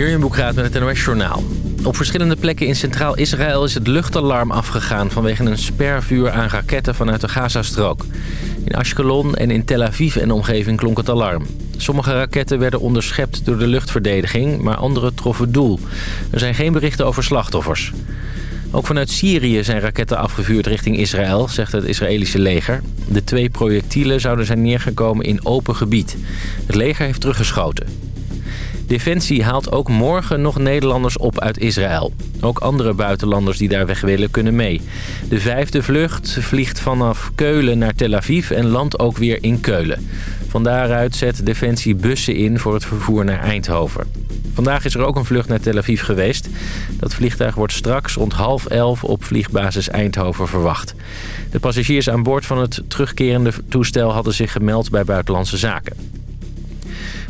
Jurjen Boekraat met het NOS Journaal. Op verschillende plekken in Centraal Israël is het luchtalarm afgegaan... vanwege een spervuur aan raketten vanuit de Gazastrook. In Ashkelon en in Tel Aviv en omgeving klonk het alarm. Sommige raketten werden onderschept door de luchtverdediging... maar andere troffen doel. Er zijn geen berichten over slachtoffers. Ook vanuit Syrië zijn raketten afgevuurd richting Israël, zegt het Israëlische leger. De twee projectielen zouden zijn neergekomen in open gebied. Het leger heeft teruggeschoten. Defensie haalt ook morgen nog Nederlanders op uit Israël. Ook andere buitenlanders die daar weg willen kunnen mee. De vijfde vlucht vliegt vanaf Keulen naar Tel Aviv en landt ook weer in Keulen. Van daaruit zet Defensie bussen in voor het vervoer naar Eindhoven. Vandaag is er ook een vlucht naar Tel Aviv geweest. Dat vliegtuig wordt straks rond half elf op vliegbasis Eindhoven verwacht. De passagiers aan boord van het terugkerende toestel hadden zich gemeld bij Buitenlandse Zaken.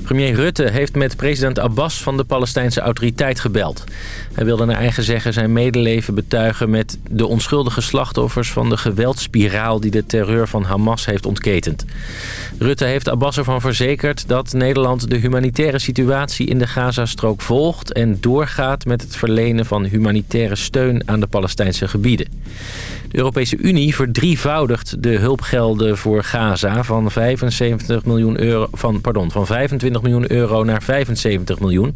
Premier Rutte heeft met president Abbas van de Palestijnse autoriteit gebeld. Hij wilde naar eigen zeggen zijn medeleven betuigen met de onschuldige slachtoffers van de geweldspiraal die de terreur van Hamas heeft ontketend. Rutte heeft Abbas ervan verzekerd dat Nederland de humanitaire situatie in de Gazastrook volgt en doorgaat met het verlenen van humanitaire steun aan de Palestijnse gebieden. De Europese Unie verdrievoudigt de hulpgelden voor Gaza van, 75 miljoen euro, van, pardon, van 25 miljoen euro naar 75 miljoen.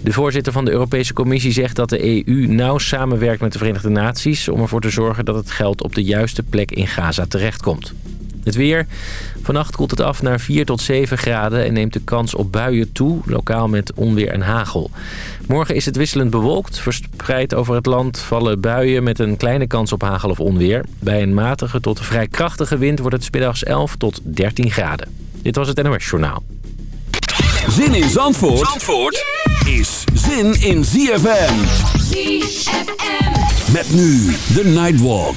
De voorzitter van de Europese Commissie zegt dat de EU nauw samenwerkt met de Verenigde Naties... om ervoor te zorgen dat het geld op de juiste plek in Gaza terechtkomt. Het weer. Vannacht koelt het af naar 4 tot 7 graden en neemt de kans op buien toe, lokaal met onweer en hagel. Morgen is het wisselend bewolkt. Verspreid over het land vallen buien met een kleine kans op hagel of onweer. Bij een matige tot vrij krachtige wind wordt het middags 11 tot 13 graden. Dit was het NOS Journaal. Zin in Zandvoort, Zandvoort is zin in ZFM. ZFM. Met nu de Nightwalk.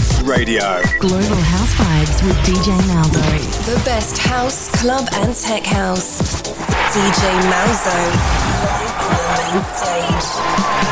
Radio. Global House Vibes with DJ Malzo. The best house, club, and tech house. DJ Malzo. Live on the main stage.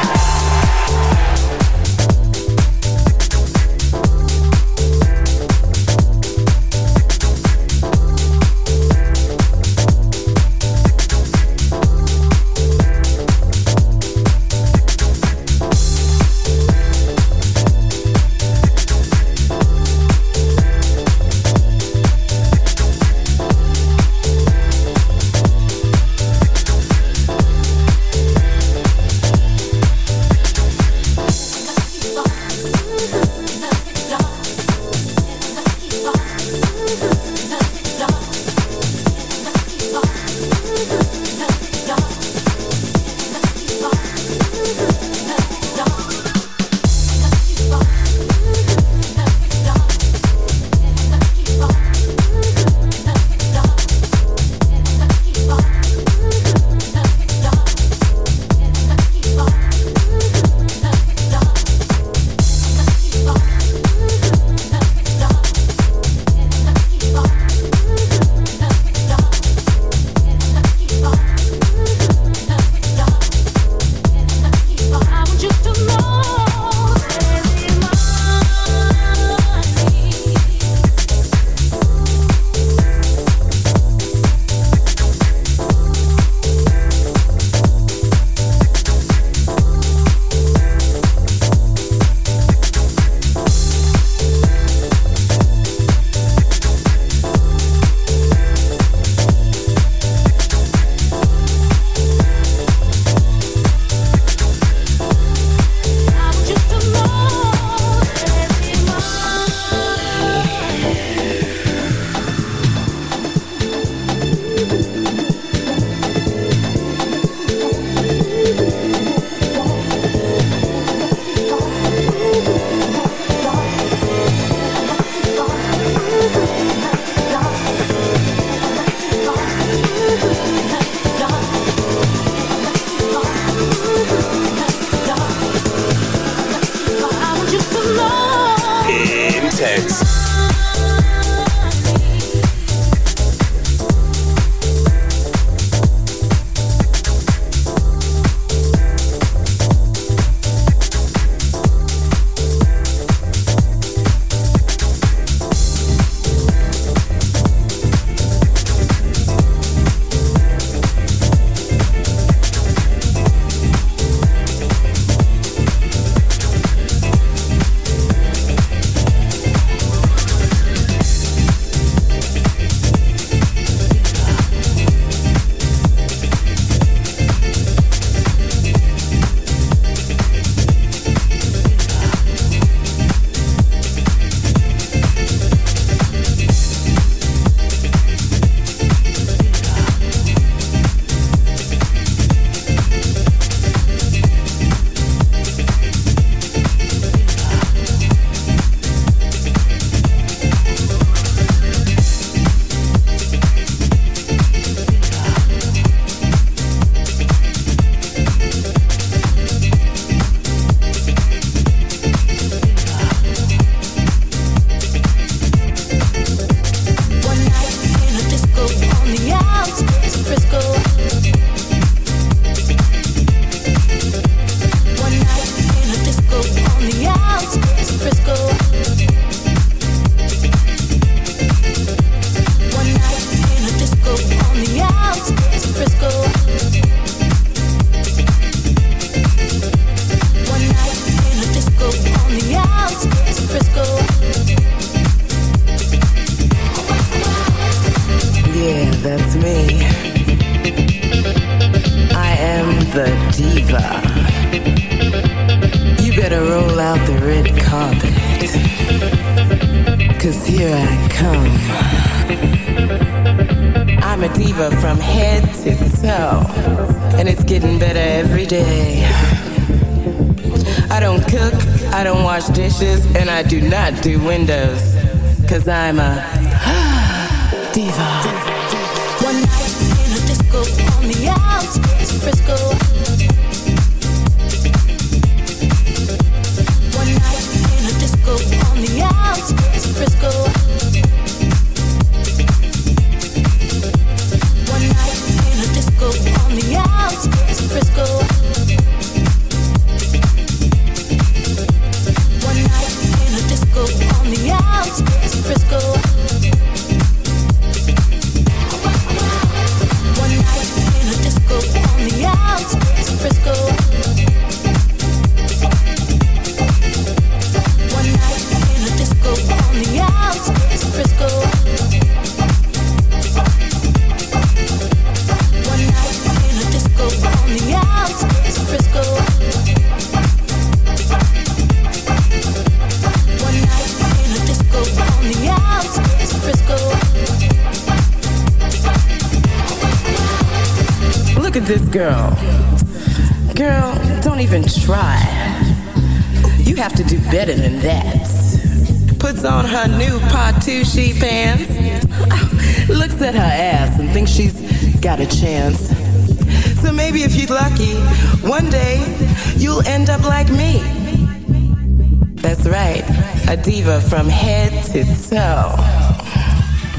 diva from head to toe.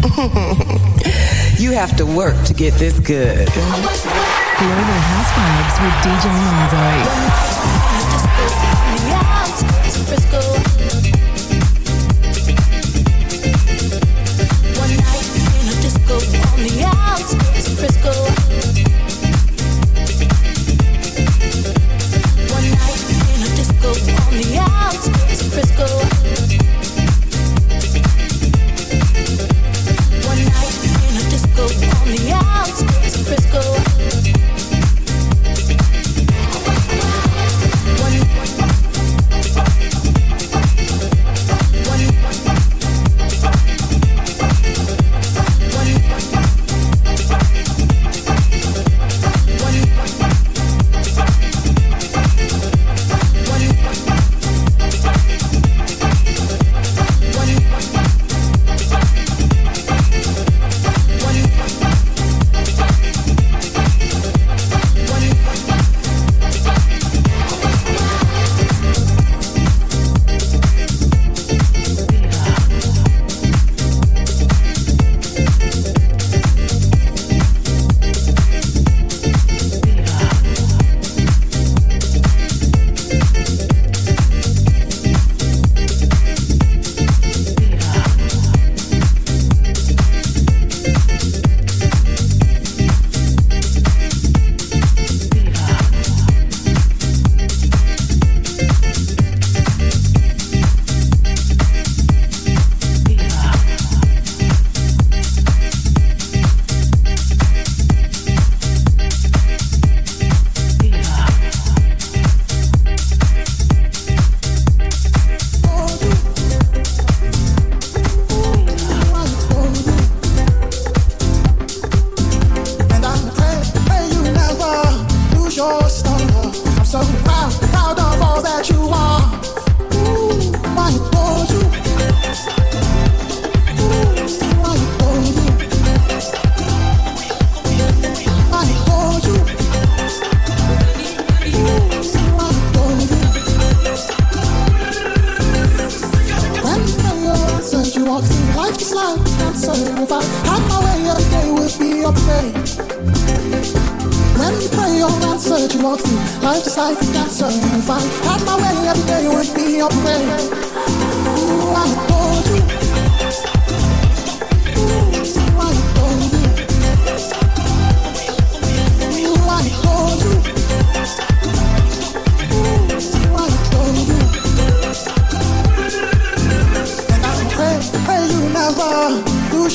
you have to work to get this good. Global House Vibes with DJ Lonzo. One night in a disco on the out. the outskirts. Life is life, and so if I had my way, every day would be a day. When you pray your answer, you walk through. Life is life, and so if I had my way, every day would be a day. Ooh, I told you.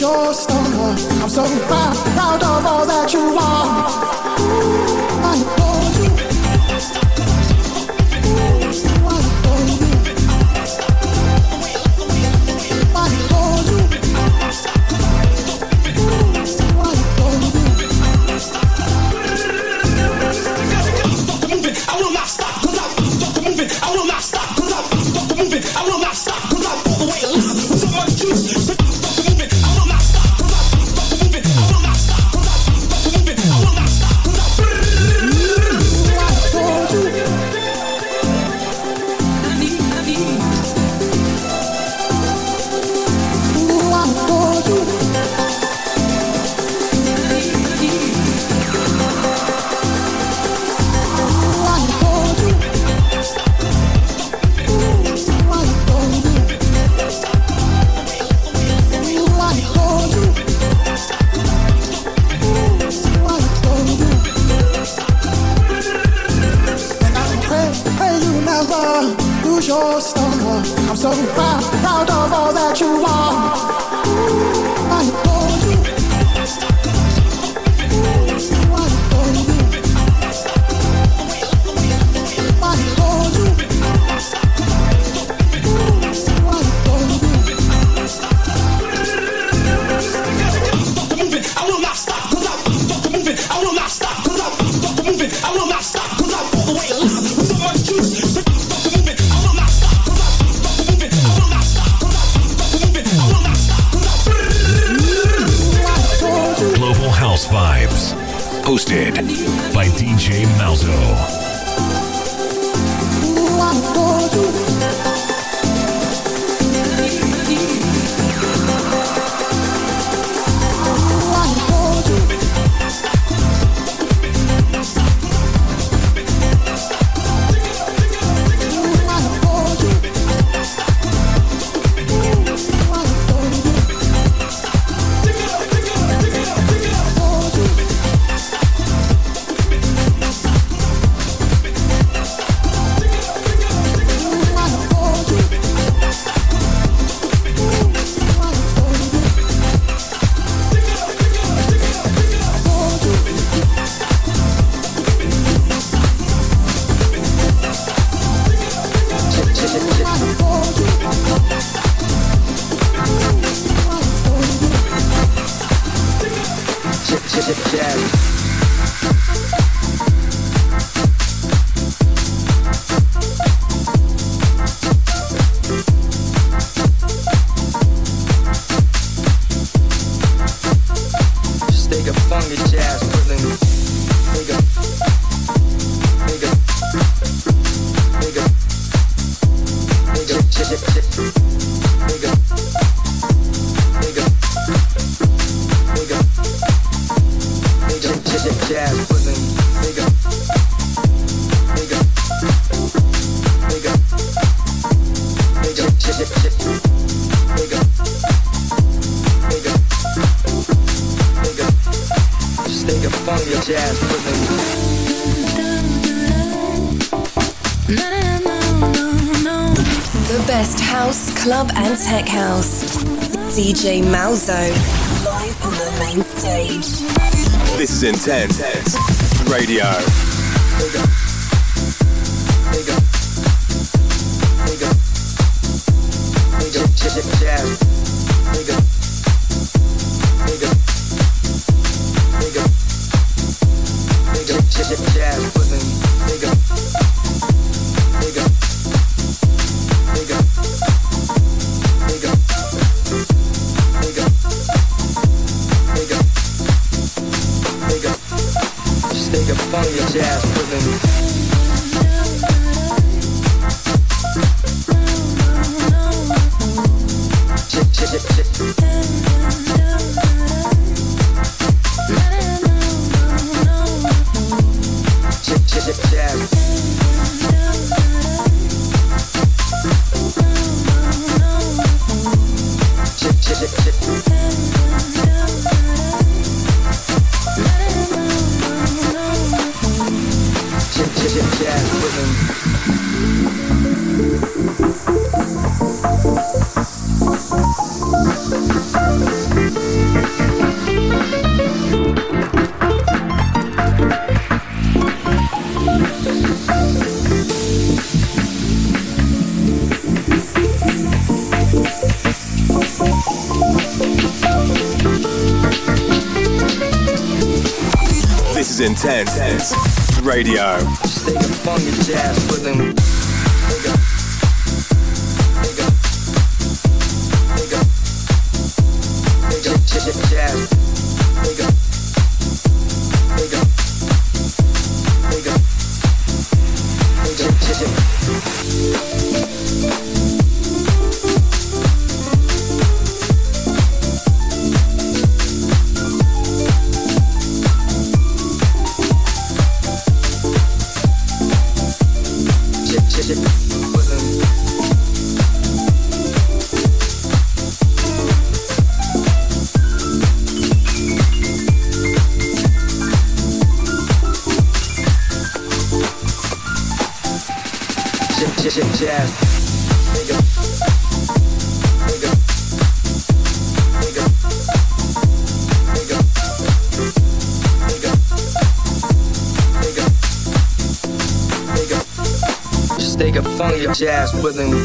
I'm so proud, proud of all that you are. jazz. house, club, and tech house. DJ Malzo. Live on the main stage. This is Intense Radio. Intense Radio. Funky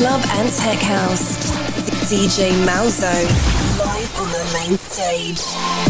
club and tech house. DJ Malzo, live on the main stage.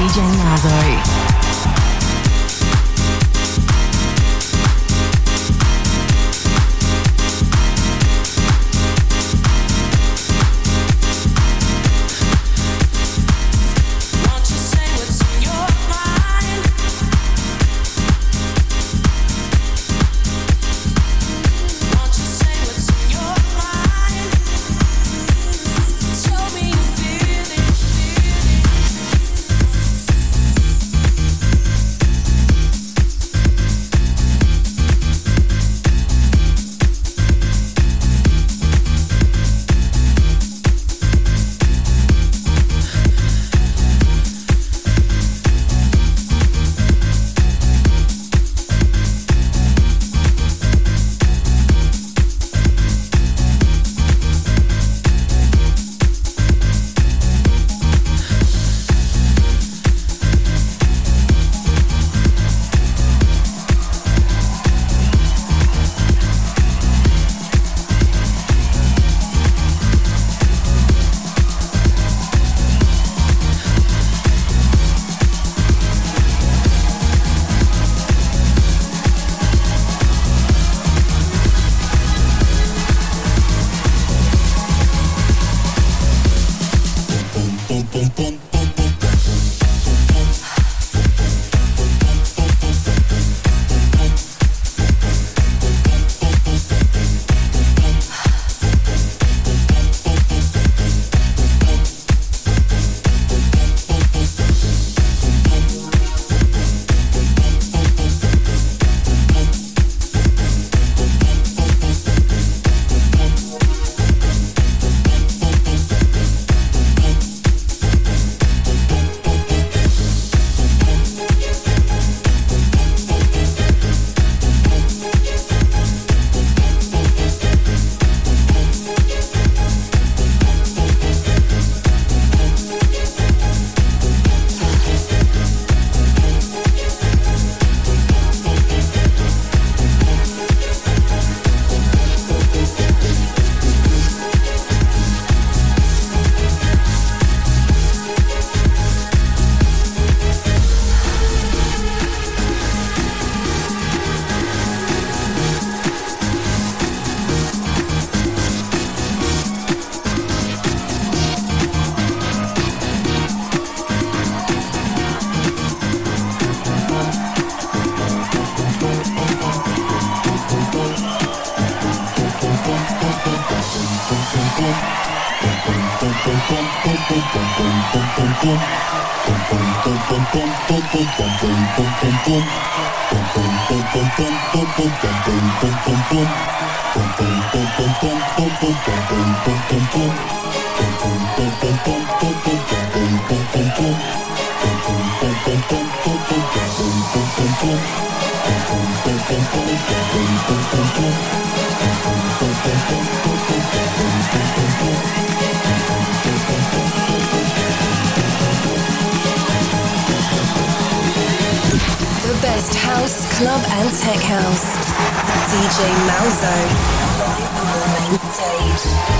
DJ Názoj. DJ Malzo. On stage.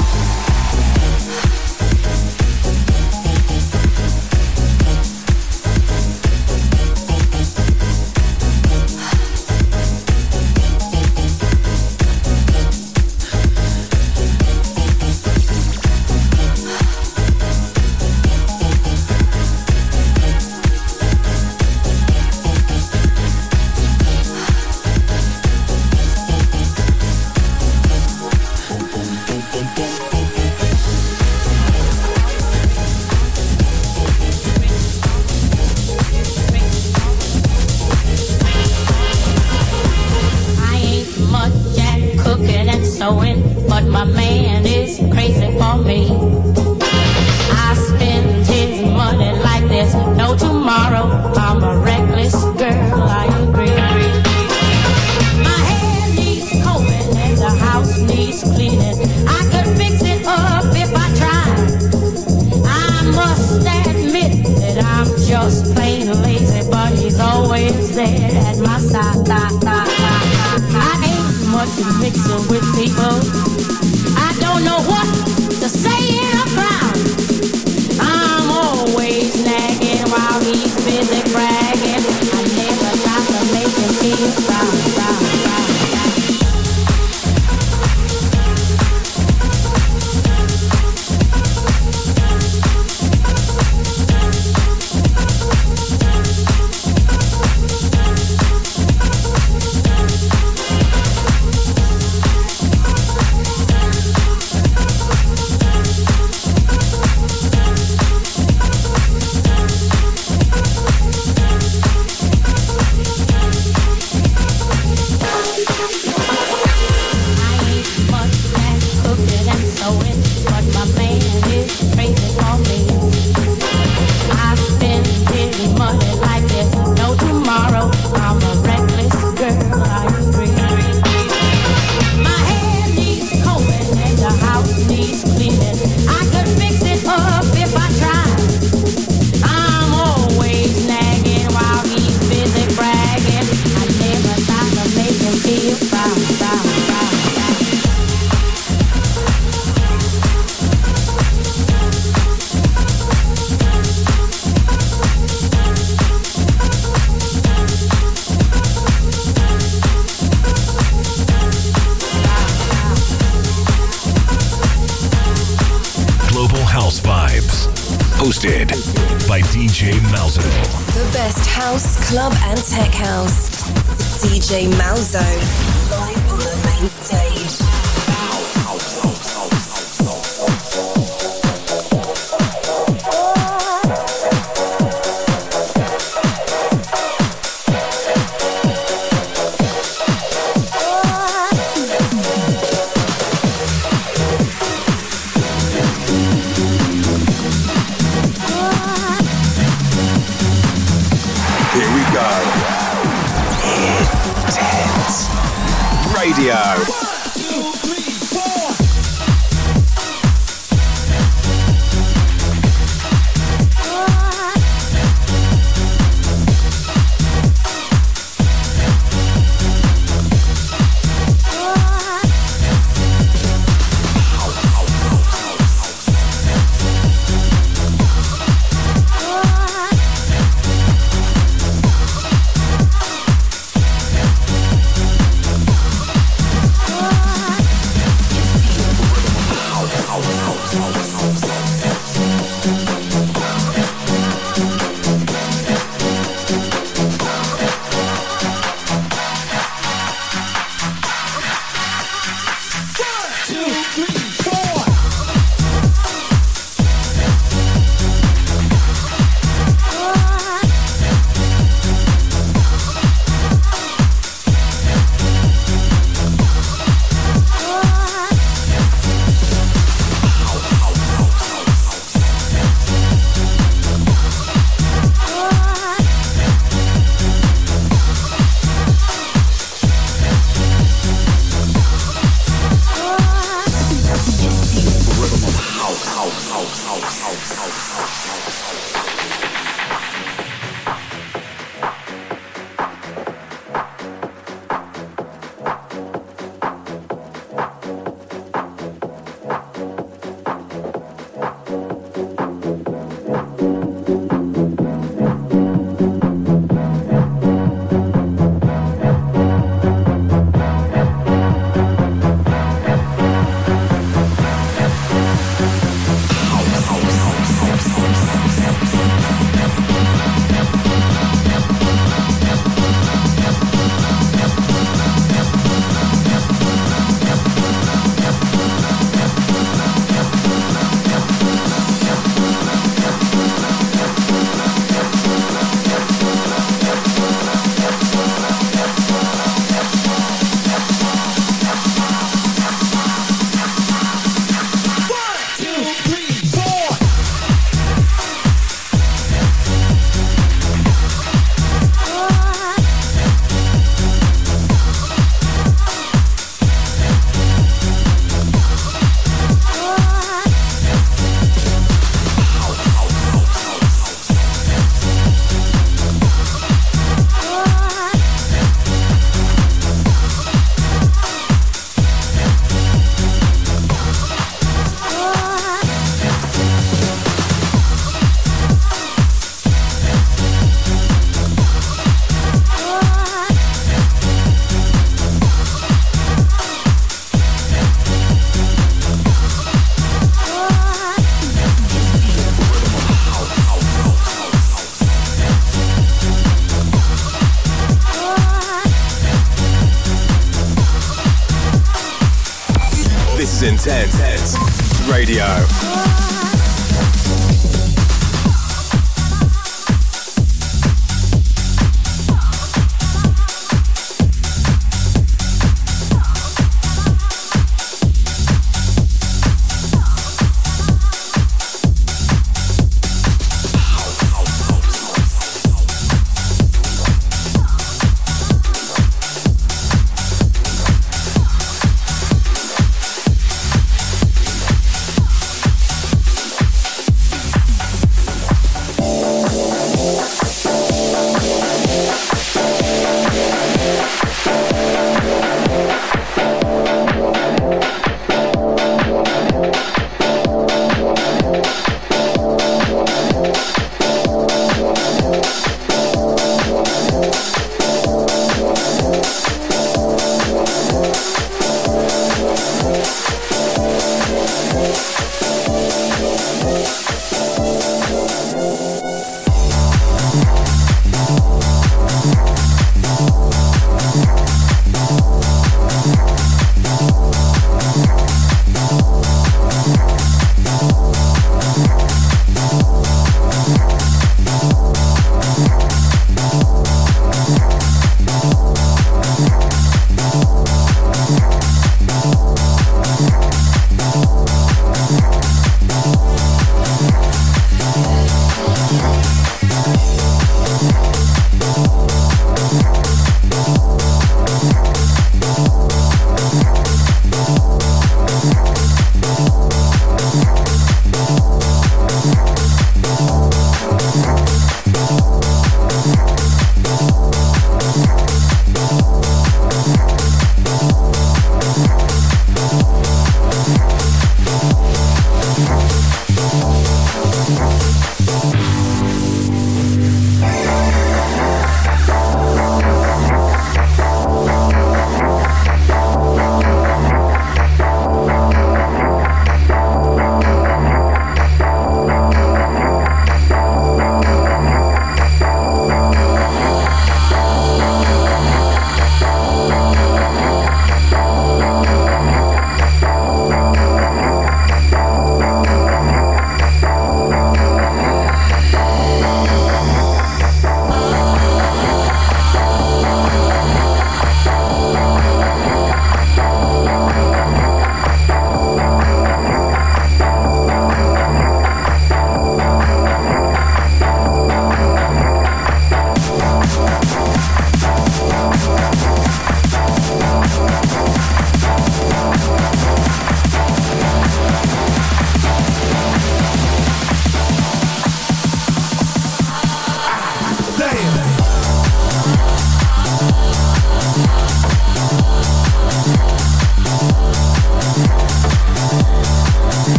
Radio.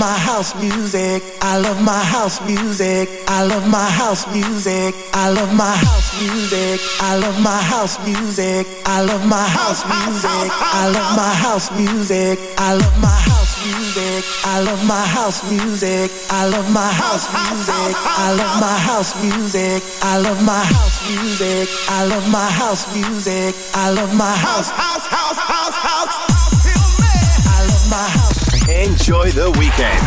my house music. I love my house music. I love my house music. I love my house music. I love my house music. I love my house music. I love my house music. I love my house music. I love my house music. I love my house music. I love my house music. I love my house music. I love my house music. I love my house house house enjoy the weekend.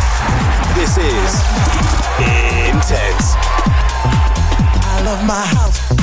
This is Intense. I love my house.